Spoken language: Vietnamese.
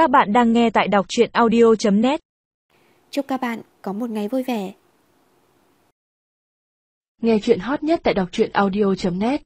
Các bạn đang nghe tại đọc chuyện audio.net Chúc các bạn có một ngày vui vẻ. Nghe chuyện hot nhất tại đọc truyện audio.net